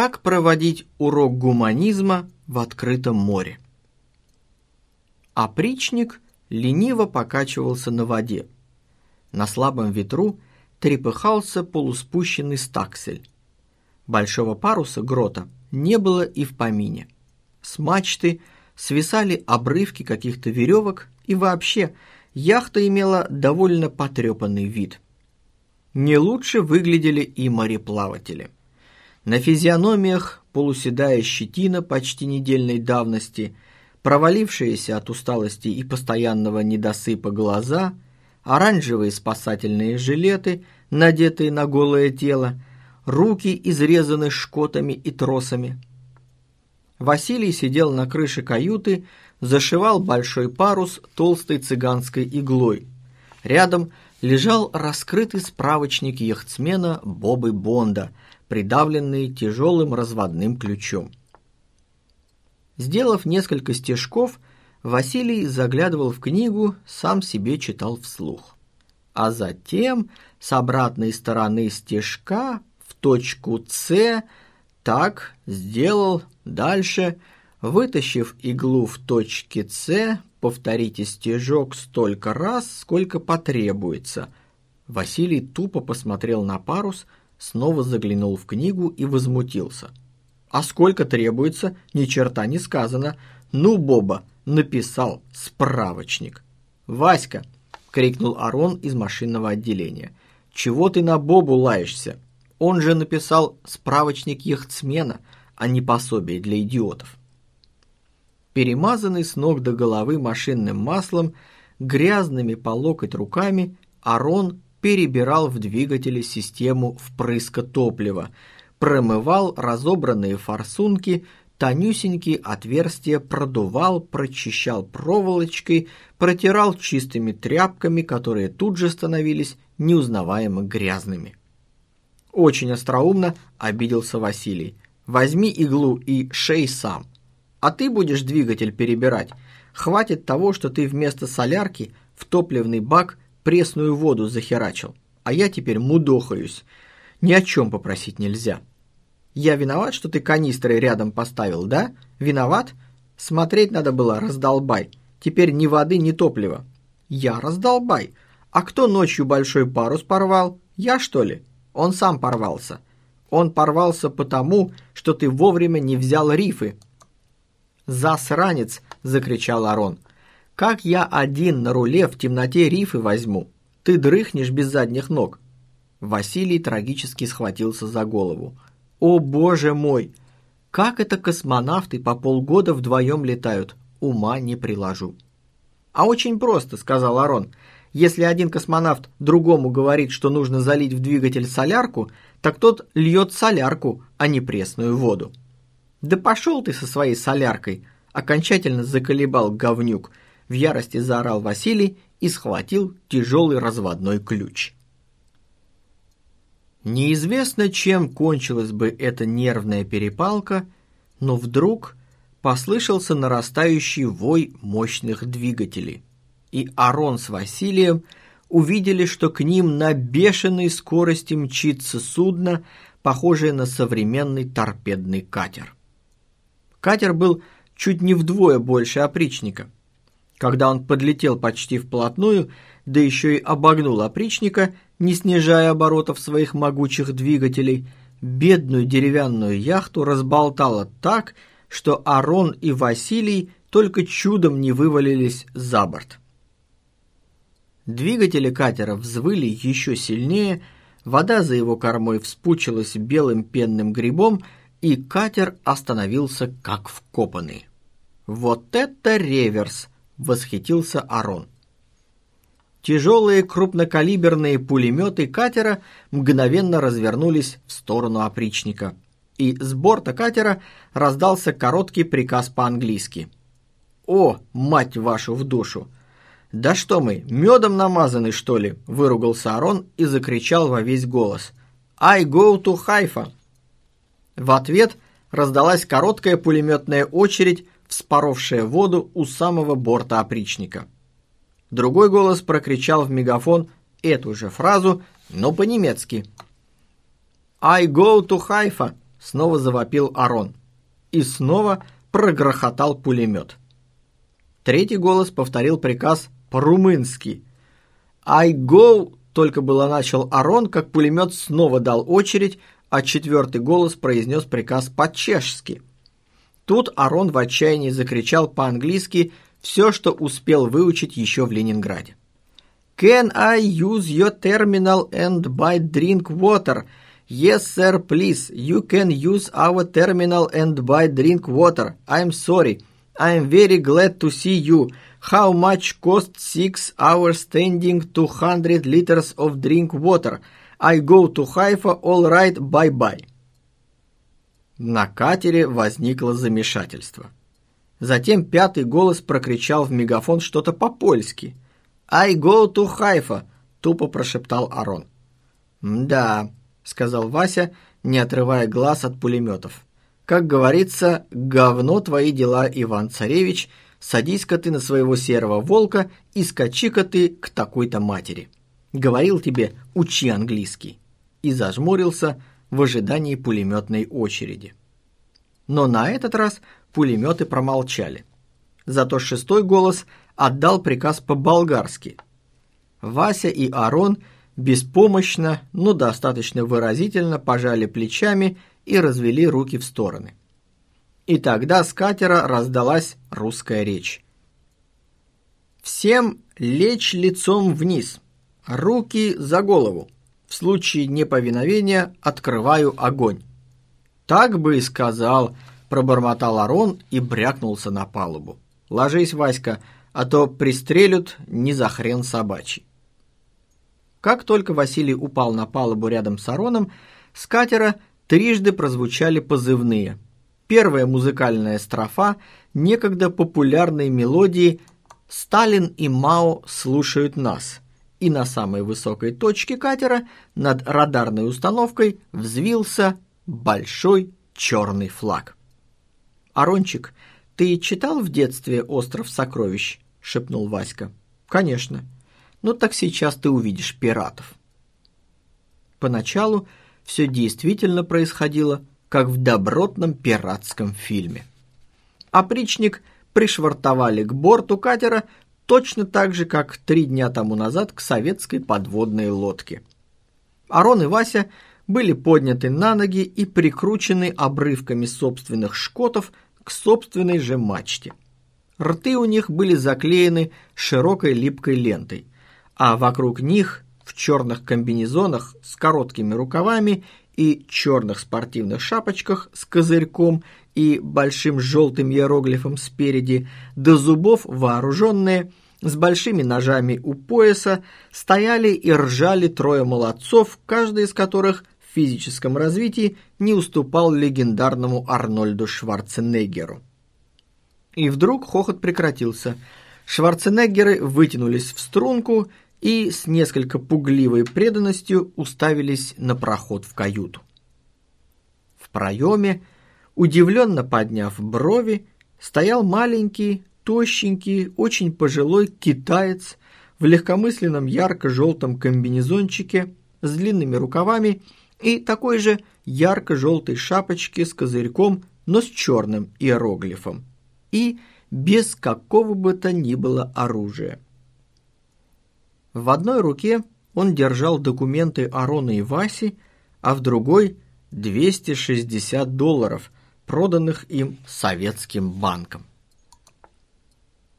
Как проводить урок гуманизма в открытом море? Опричник лениво покачивался на воде. На слабом ветру трепыхался полуспущенный стаксель. Большого паруса грота не было и в помине. С мачты свисали обрывки каких-то веревок, и вообще яхта имела довольно потрепанный вид. Не лучше выглядели и мореплаватели – на физиономиях полуседая щетина почти недельной давности, провалившиеся от усталости и постоянного недосыпа глаза, оранжевые спасательные жилеты, надетые на голое тело, руки изрезаны шкотами и тросами. Василий сидел на крыше каюты, зашивал большой парус толстой цыганской иглой. Рядом лежал раскрытый справочник яхтсмена Бобы Бонда – придавленные тяжелым разводным ключом. Сделав несколько стежков, Василий заглядывал в книгу, сам себе читал вслух. А затем с обратной стороны стежка в точку «С» так сделал дальше, вытащив иглу в точке «С», повторите стежок столько раз, сколько потребуется. Василий тупо посмотрел на парус – снова заглянул в книгу и возмутился. «А сколько требуется, ни черта не сказано. Ну, Боба, написал справочник». «Васька!» — крикнул Арон из машинного отделения. «Чего ты на Бобу лаешься? Он же написал справочник яхтсмена, а не пособие для идиотов». Перемазанный с ног до головы машинным маслом, грязными по локоть руками, Арон перебирал в двигателе систему впрыска топлива, промывал разобранные форсунки, тонюсенькие отверстия продувал, прочищал проволочкой, протирал чистыми тряпками, которые тут же становились неузнаваемо грязными. Очень остроумно обиделся Василий. «Возьми иглу и шей сам. А ты будешь двигатель перебирать. Хватит того, что ты вместо солярки в топливный бак – пресную воду захерачил, а я теперь мудохаюсь. Ни о чем попросить нельзя. Я виноват, что ты канистры рядом поставил, да? Виноват? Смотреть надо было, раздолбай. Теперь ни воды, ни топлива. Я раздолбай. А кто ночью большой парус порвал? Я, что ли? Он сам порвался. Он порвался потому, что ты вовремя не взял рифы. «Засранец!» – закричал Арон. Как я один на руле в темноте рифы возьму? Ты дрыхнешь без задних ног». Василий трагически схватился за голову. «О, боже мой! Как это космонавты по полгода вдвоем летают? Ума не приложу». «А очень просто», — сказал Арон. «Если один космонавт другому говорит, что нужно залить в двигатель солярку, так тот льет солярку, а не пресную воду». «Да пошел ты со своей соляркой!» — окончательно заколебал говнюк — в ярости заорал Василий и схватил тяжелый разводной ключ. Неизвестно, чем кончилась бы эта нервная перепалка, но вдруг послышался нарастающий вой мощных двигателей, и Арон с Василием увидели, что к ним на бешеной скорости мчится судно, похожее на современный торпедный катер. Катер был чуть не вдвое больше опричника – когда он подлетел почти вплотную, да еще и обогнул опричника, не снижая оборотов своих могучих двигателей, бедную деревянную яхту разболтало так, что Арон и Василий только чудом не вывалились за борт. Двигатели катера взвыли еще сильнее, вода за его кормой вспучилась белым пенным грибом, и катер остановился как вкопанный. «Вот это реверс!» Восхитился Арон. Тяжелые крупнокалиберные пулеметы катера мгновенно развернулись в сторону опричника, и с борта катера раздался короткий приказ по-английски. «О, мать вашу в душу! Да что мы, медом намазаны, что ли?» – выругался Арон и закричал во весь голос. «I go to Haifa!» В ответ раздалась короткая пулеметная очередь, вспоровшая воду у самого борта опричника. Другой голос прокричал в мегафон эту же фразу, но по-немецки. «I go to Haifa!» снова завопил Арон. И снова прогрохотал пулемет. Третий голос повторил приказ по-румынски. «I go!» только было начал Арон, как пулемет снова дал очередь, а четвертый голос произнес приказ по-чешски. Тут Арон в отчаянии закричал по-английски все, что успел выучить еще в Ленинграде. «Can I use your terminal and buy drink water?» Yes, sir, please. You can use our terminal and buy drink water. I'm sorry. I'm very glad to see you. How much cost six hours standing 200 liters of drink water? I go to Haifa, all right, bye-bye. На катере возникло замешательство. Затем пятый голос прокричал в мегафон что-то по-польски. «I go to Haifa», — тупо прошептал Арон. «Да», — сказал Вася, не отрывая глаз от пулеметов. «Как говорится, говно твои дела, Иван-Царевич, садись-ка ты на своего серого волка и скачи-ка ты к такой-то матери». Говорил тебе, учи английский. И зажмурился в ожидании пулеметной очереди. Но на этот раз пулеметы промолчали. Зато шестой голос отдал приказ по-болгарски. Вася и Арон беспомощно, но достаточно выразительно пожали плечами и развели руки в стороны. И тогда с катера раздалась русская речь. «Всем лечь лицом вниз!» Руки за голову. В случае неповиновения открываю огонь. Так бы и сказал, пробормотал Арон и брякнулся на палубу. Ложись, Васька, а то пристрелют не за хрен собачий. Как только Василий упал на палубу рядом с Ароном, с катера трижды прозвучали позывные. Первая музыкальная строфа некогда популярной мелодии «Сталин и Мао слушают нас», и на самой высокой точке катера над радарной установкой взвился большой черный флаг. «Арончик, ты читал в детстве «Остров сокровищ»?» — шепнул Васька. «Конечно. Ну так сейчас ты увидишь пиратов». Поначалу все действительно происходило, как в добротном пиратском фильме. Опричник пришвартовали к борту катера точно так же, как три дня тому назад к советской подводной лодке. Арон и Вася были подняты на ноги и прикручены обрывками собственных шкотов к собственной же мачте. Рты у них были заклеены широкой липкой лентой, а вокруг них в черных комбинезонах с короткими рукавами и черных спортивных шапочках с козырьком и большим желтым иероглифом спереди, до зубов вооруженные, с большими ножами у пояса, стояли и ржали трое молодцов, каждый из которых в физическом развитии не уступал легендарному Арнольду Шварценеггеру. И вдруг хохот прекратился. Шварценеггеры вытянулись в струнку и с несколько пугливой преданностью уставились на проход в каюту. В проеме Удивленно подняв брови, стоял маленький, тощенький, очень пожилой китаец в легкомысленном ярко-желтом комбинезончике с длинными рукавами и такой же ярко-желтой шапочке с козырьком, но с черным иероглифом, и без какого бы то ни было оружия. В одной руке он держал документы Арона и Васи, а в другой – 260 долларов – проданных им советским банком.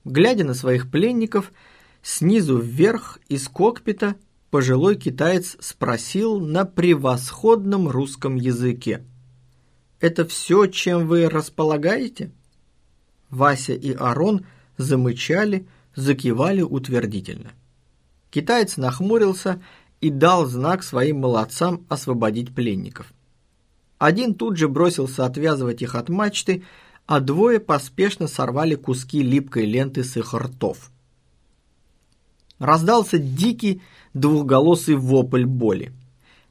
Глядя на своих пленников, снизу вверх из кокпита пожилой китаец спросил на превосходном русском языке. «Это все, чем вы располагаете?» Вася и Арон замычали, закивали утвердительно. Китаец нахмурился и дал знак своим молодцам освободить пленников. Один тут же бросился отвязывать их от мачты, а двое поспешно сорвали куски липкой ленты с их ртов. Раздался дикий двухголосый вопль боли.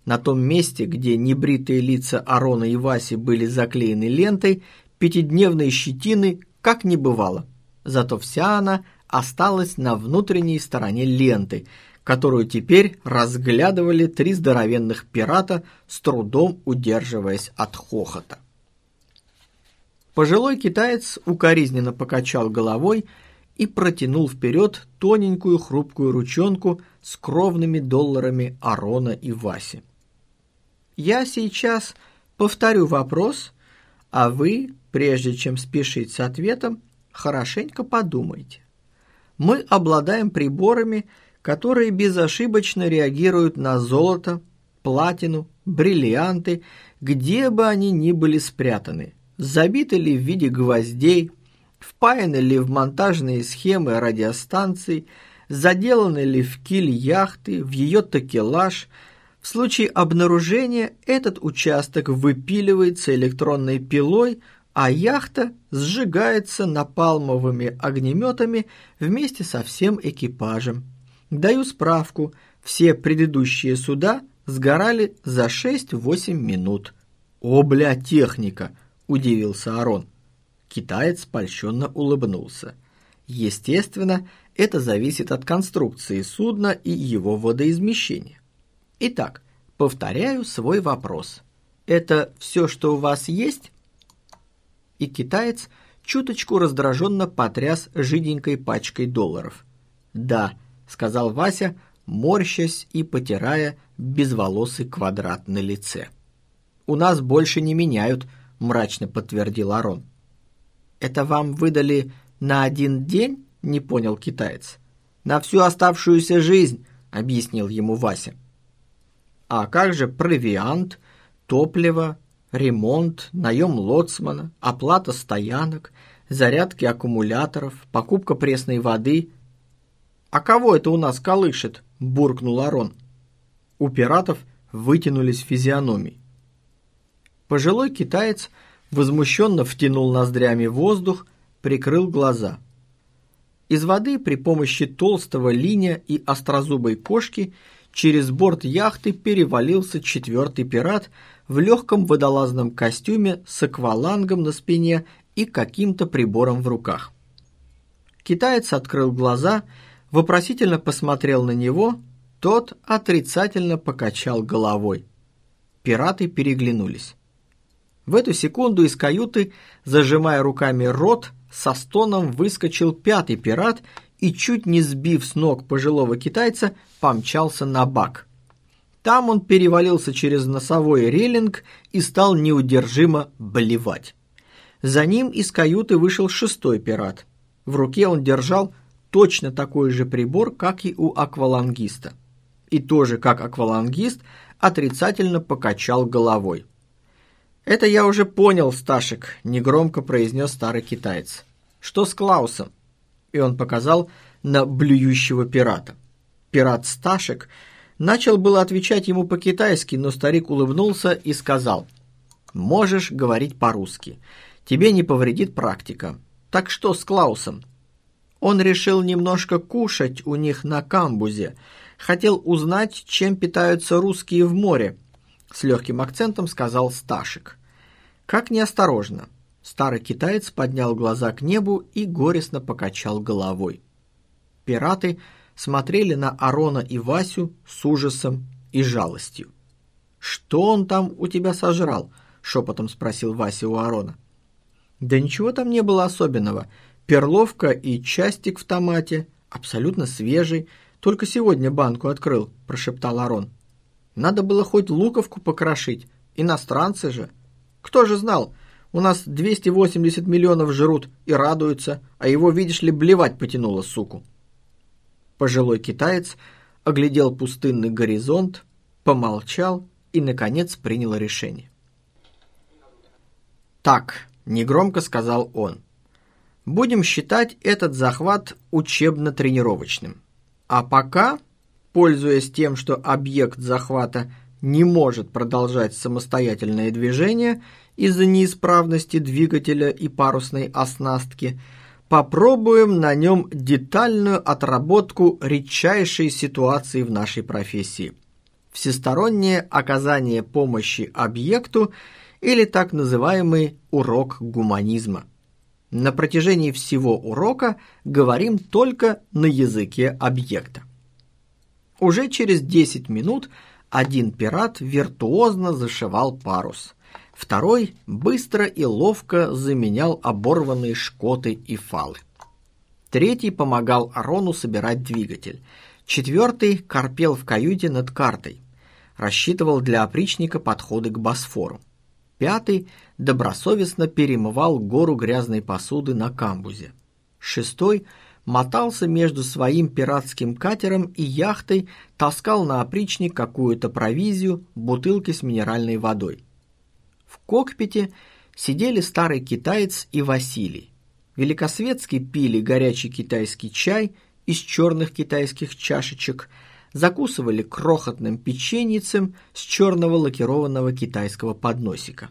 На том месте, где небритые лица Арона и Васи были заклеены лентой, пятидневной щетины как не бывало. Зато вся она осталась на внутренней стороне ленты, которую теперь разглядывали три здоровенных пирата, с трудом удерживаясь от хохота. Пожилой китаец укоризненно покачал головой и протянул вперед тоненькую хрупкую ручонку с кровными долларами Арона и Васи. «Я сейчас повторю вопрос, а вы, прежде чем спешить с ответом, хорошенько подумайте. Мы обладаем приборами, которые безошибочно реагируют на золото, платину, бриллианты, где бы они ни были спрятаны, забиты ли в виде гвоздей, впаяны ли в монтажные схемы радиостанций, заделаны ли в киль яхты, в ее такелаж. В случае обнаружения этот участок выпиливается электронной пилой, а яхта сжигается напалмовыми огнеметами вместе со всем экипажем. Даю справку, все предыдущие суда сгорали за 6-8 минут. «О, бля, техника!» – удивился Арон. Китаец польщенно улыбнулся. Естественно, это зависит от конструкции судна и его водоизмещения. Итак, повторяю свой вопрос. Это все, что у вас есть? И китаец чуточку раздраженно потряс жиденькой пачкой долларов. «Да», — сказал Вася, морщась и потирая безволосый квадрат на лице. «У нас больше не меняют», — мрачно подтвердил Арон. «Это вам выдали на один день?» – не понял китаец. «На всю оставшуюся жизнь», – объяснил ему Вася. «А как же провиант, топливо, ремонт, наем лоцмана, оплата стоянок, зарядки аккумуляторов, покупка пресной воды?» «А кого это у нас колышет?» – буркнул Арон. У пиратов вытянулись физиономии. Пожилой китаец – возмущенно втянул ноздрями воздух, прикрыл глаза. Из воды при помощи толстого линия и острозубой кошки через борт яхты перевалился четвертый пират в легком водолазном костюме с аквалангом на спине и каким-то прибором в руках. Китаец открыл глаза, вопросительно посмотрел на него, тот отрицательно покачал головой. Пираты переглянулись. В эту секунду из каюты, зажимая руками рот, со стоном выскочил пятый пират и, чуть не сбив с ног пожилого китайца, помчался на бак. Там он перевалился через носовой рейлинг и стал неудержимо блевать. За ним из каюты вышел шестой пират. В руке он держал точно такой же прибор, как и у аквалангиста. И тоже, как аквалангист, отрицательно покачал головой. «Это я уже понял, Сташек», — негромко произнес старый китаец. «Что с Клаусом?» И он показал на блюющего пирата. Пират Сташек начал было отвечать ему по-китайски, но старик улыбнулся и сказал, «Можешь говорить по-русски. Тебе не повредит практика. Так что с Клаусом?» Он решил немножко кушать у них на камбузе, хотел узнать, чем питаются русские в море, с легким акцентом сказал Сташек. Как неосторожно. Старый китаец поднял глаза к небу и горестно покачал головой. Пираты смотрели на Арона и Васю с ужасом и жалостью. «Что он там у тебя сожрал?» — шепотом спросил Вася у Арона. «Да ничего там не было особенного. Перловка и частик в томате, абсолютно свежий. Только сегодня банку открыл», — прошептал Арон. «Надо было хоть луковку покрошить. Иностранцы же». Кто же знал? У нас 280 миллионов жрут и радуются, а его, видишь ли, блевать потянуло, суку. Пожилой китаец оглядел пустынный горизонт, помолчал и, наконец, принял решение. «Так», — негромко сказал он, — «будем считать этот захват учебно-тренировочным. А пока, пользуясь тем, что объект захвата не может продолжать самостоятельное движение из-за неисправности двигателя и парусной оснастки, попробуем на нем детальную отработку редчайшей ситуации в нашей профессии. Всестороннее оказание помощи объекту или так называемый урок гуманизма. На протяжении всего урока говорим только на языке объекта. Уже через 10 минут один пират виртуозно зашивал парус. Второй быстро и ловко заменял оборванные шкоты и фалы. Третий помогал Арону собирать двигатель. Четвертый корпел в каюте над картой. Рассчитывал для опричника подходы к Босфору. Пятый добросовестно перемывал гору грязной посуды на камбузе. Шестой мотался между своим пиратским катером и яхтой, таскал на опричник какую-то провизию, бутылки с минеральной водой. В кокпите сидели старый китаец и Василий. Великосветский пили горячий китайский чай из черных китайских чашечек, закусывали крохотным печеньицем с черного лакированного китайского подносика.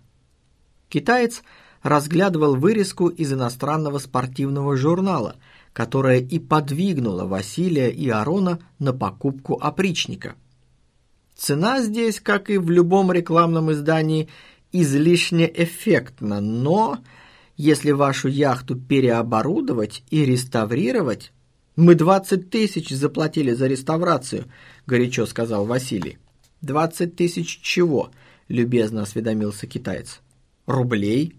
Китаец разглядывал вырезку из иностранного спортивного журнала, которая и подвигнула Василия и Арона на покупку опричника. Цена здесь, как и в любом рекламном издании, излишне эффектна, но если вашу яхту переоборудовать и реставрировать... «Мы двадцать тысяч заплатили за реставрацию», — горячо сказал Василий. «Двадцать тысяч чего?» — любезно осведомился китаец. «Рублей?»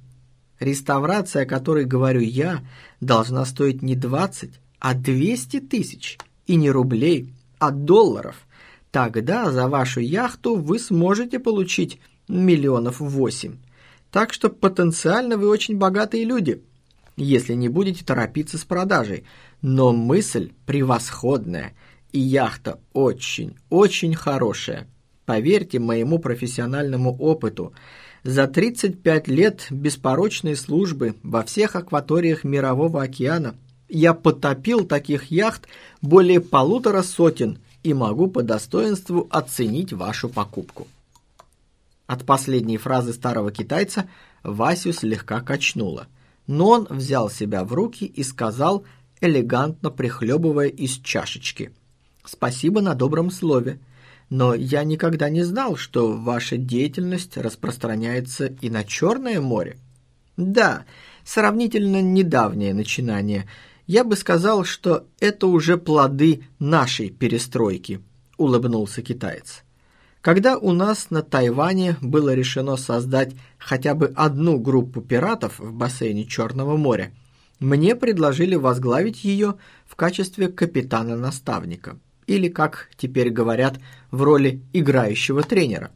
Реставрация, о которой говорю я, должна стоить не двадцать, а двести тысяч. И не рублей, а долларов. Тогда за вашу яхту вы сможете получить миллионов восемь. Так что потенциально вы очень богатые люди, если не будете торопиться с продажей. Но мысль превосходная, и яхта очень, очень хорошая. Поверьте моему профессиональному опыту. За 35 лет беспорочной службы во всех акваториях Мирового океана я потопил таких яхт более полутора сотен и могу по достоинству оценить вашу покупку. От последней фразы старого китайца Васю слегка качнуло, но он взял себя в руки и сказал, элегантно прихлебывая из чашечки. «Спасибо на добром слове, но я никогда не знал, что ваша деятельность распространяется и на Черное море». «Да, сравнительно недавнее начинание. Я бы сказал, что это уже плоды нашей перестройки», — улыбнулся китаец. Когда у нас на Тайване было решено создать хотя бы одну группу пиратов в бассейне Черного моря, мне предложили возглавить ее в качестве капитана-наставника, или, как теперь говорят, в роли играющего тренера.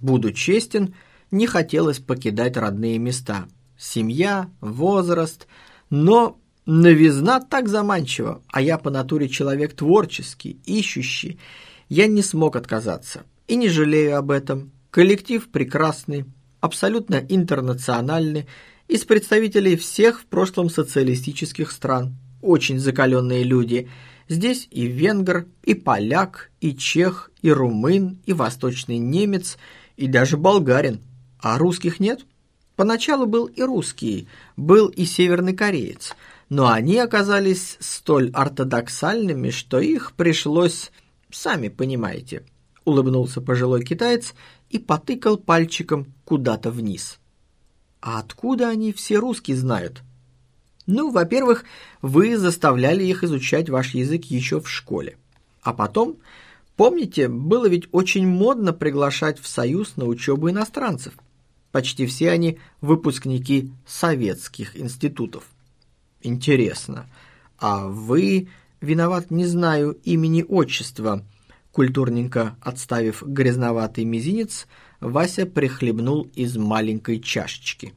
Буду честен, не хотелось покидать родные места. Семья, возраст, но новизна так заманчива, а я по натуре человек творческий, ищущий, я не смог отказаться. И не жалею об этом. Коллектив прекрасный, абсолютно интернациональный, из представителей всех в прошлом социалистических стран. Очень закаленные люди. Здесь и венгр, и поляк, и чех, и румын, и восточный немец, и даже болгарин. А русских нет? Поначалу был и русский, был и северный кореец, но они оказались столь ортодоксальными, что их пришлось сами понимаете», — улыбнулся пожилой китаец и потыкал пальчиком куда-то вниз. «А откуда они все русские знают?» «Ну, во-первых, вы заставляли их изучать ваш язык еще в школе. А потом, помните, было ведь очень модно приглашать в Союз на учебу иностранцев. Почти все они выпускники советских институтов. Интересно, а вы Виноват не знаю имени отчества. Культурненько отставив грязноватый мизинец, Вася прихлебнул из маленькой чашечки.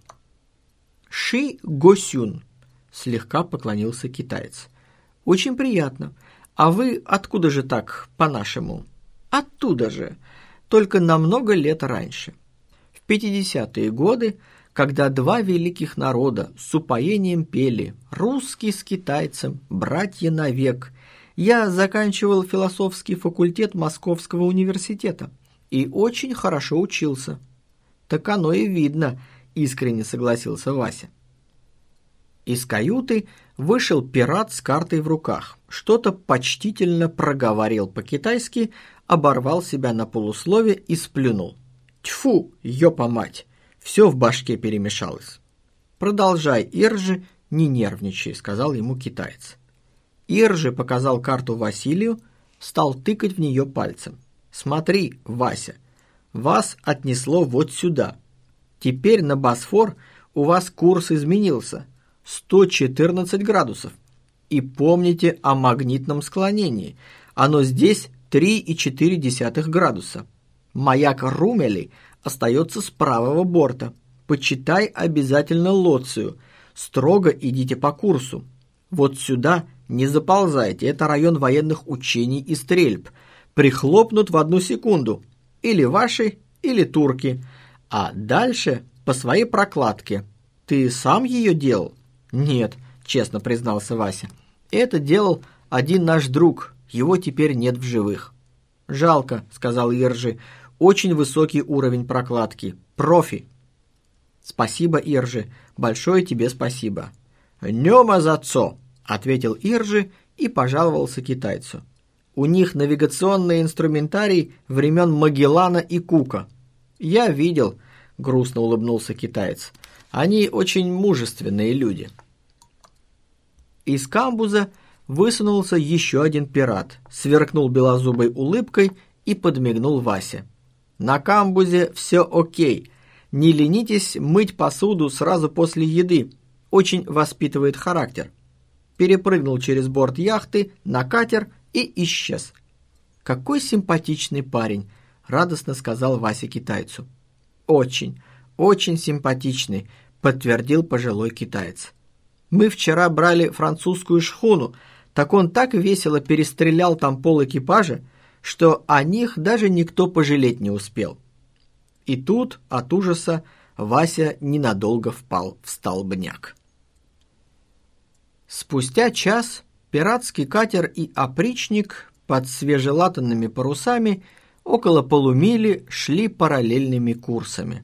«Ши Госюн», — слегка поклонился китаец. «Очень приятно. А вы откуда же так, по-нашему?» «Оттуда же, только намного лет раньше. В 50-е годы когда два великих народа с упоением пели «Русский с китайцем, братья навек», я заканчивал философский факультет Московского университета и очень хорошо учился. Так оно и видно, искренне согласился Вася. Из каюты вышел пират с картой в руках, что-то почтительно проговорил по-китайски, оборвал себя на полуслове и сплюнул. «Тьфу, ёпа мать! Все в башке перемешалось. «Продолжай, Иржи, не нервничай», — сказал ему китаец. Иржи показал карту Василию, стал тыкать в нее пальцем. «Смотри, Вася, вас отнесло вот сюда. Теперь на Босфор у вас курс изменился. 114 градусов. И помните о магнитном склонении. Оно здесь 3,4 градуса. Маяк Румели остается с правого борта. Почитай обязательно Лоцию. Строго идите по курсу. Вот сюда не заползайте, это район военных учений и стрельб. Прихлопнут в одну секунду. Или ваши, или турки. А дальше по своей прокладке. Ты сам ее делал? Нет, честно признался Вася. Это делал один наш друг, его теперь нет в живых. «Жалко», — сказал Иржи, — «очень высокий уровень прокладки. Профи». «Спасибо, Иржи, большое тебе спасибо». «Нема за цо», — ответил Иржи и пожаловался китайцу. «У них навигационный инструментарий времен Магеллана и Кука». «Я видел», — грустно улыбнулся китаец. «Они очень мужественные люди». Из камбуза высунулся еще один пират, сверкнул белозубой улыбкой и подмигнул Васе. «На камбузе все окей. Не ленитесь мыть посуду сразу после еды. Очень воспитывает характер». Перепрыгнул через борт яхты на катер и исчез. «Какой симпатичный парень!» – радостно сказал Вася китайцу. «Очень, очень симпатичный», – подтвердил пожилой китаец. «Мы вчера брали французскую шхуну, так он так весело перестрелял там пол экипажа, что о них даже никто пожалеть не успел. И тут от ужаса Вася ненадолго впал в столбняк. Спустя час пиратский катер и опричник под свежелатанными парусами около полумили шли параллельными курсами.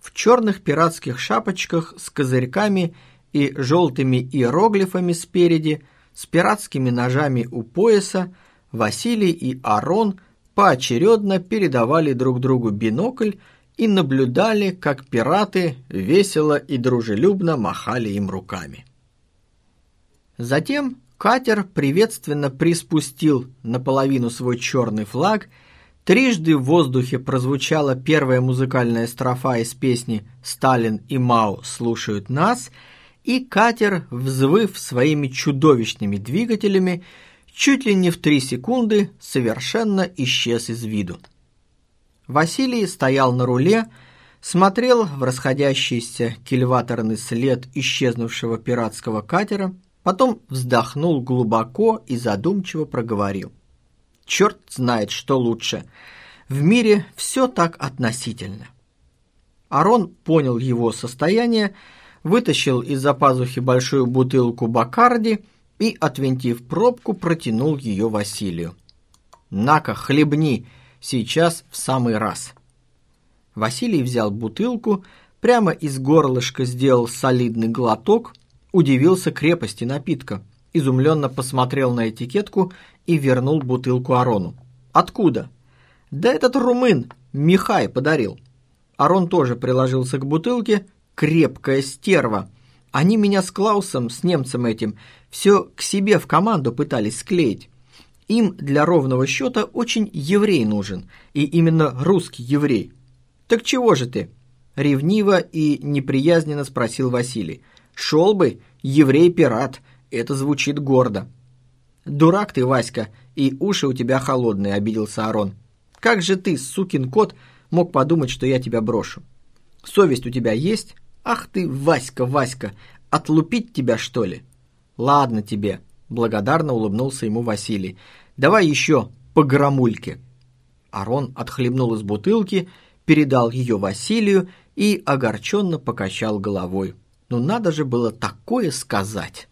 В черных пиратских шапочках с козырьками и желтыми иероглифами спереди – с пиратскими ножами у пояса Василий и Арон поочередно передавали друг другу бинокль и наблюдали, как пираты весело и дружелюбно махали им руками. Затем катер приветственно приспустил наполовину свой черный флаг, трижды в воздухе прозвучала первая музыкальная строфа из песни «Сталин и Мао слушают нас», и катер, взвыв своими чудовищными двигателями, чуть ли не в три секунды совершенно исчез из виду. Василий стоял на руле, смотрел в расходящийся кильваторный след исчезнувшего пиратского катера, потом вздохнул глубоко и задумчиво проговорил. «Черт знает, что лучше. В мире все так относительно». Арон понял его состояние вытащил из-за пазухи большую бутылку Бакарди и, отвинтив пробку, протянул ее Василию. «На-ка, хлебни, сейчас в самый раз». Василий взял бутылку, прямо из горлышка сделал солидный глоток, удивился крепости напитка, изумленно посмотрел на этикетку и вернул бутылку Арону. «Откуда?» «Да этот румын, Михай, подарил». Арон тоже приложился к бутылке, крепкая стерва. Они меня с Клаусом, с немцем этим, все к себе в команду пытались склеить. Им для ровного счета очень еврей нужен, и именно русский еврей. Так чего же ты? Ревниво и неприязненно спросил Василий. Шел бы, еврей-пират, это звучит гордо. Дурак ты, Васька, и уши у тебя холодные, обиделся Арон. Как же ты, сукин кот, мог подумать, что я тебя брошу? Совесть у тебя есть? «Ах ты, Васька, Васька, отлупить тебя, что ли?» «Ладно тебе», — благодарно улыбнулся ему Василий. «Давай еще по громульке». Арон отхлебнул из бутылки, передал ее Василию и огорченно покачал головой. «Ну надо же было такое сказать!»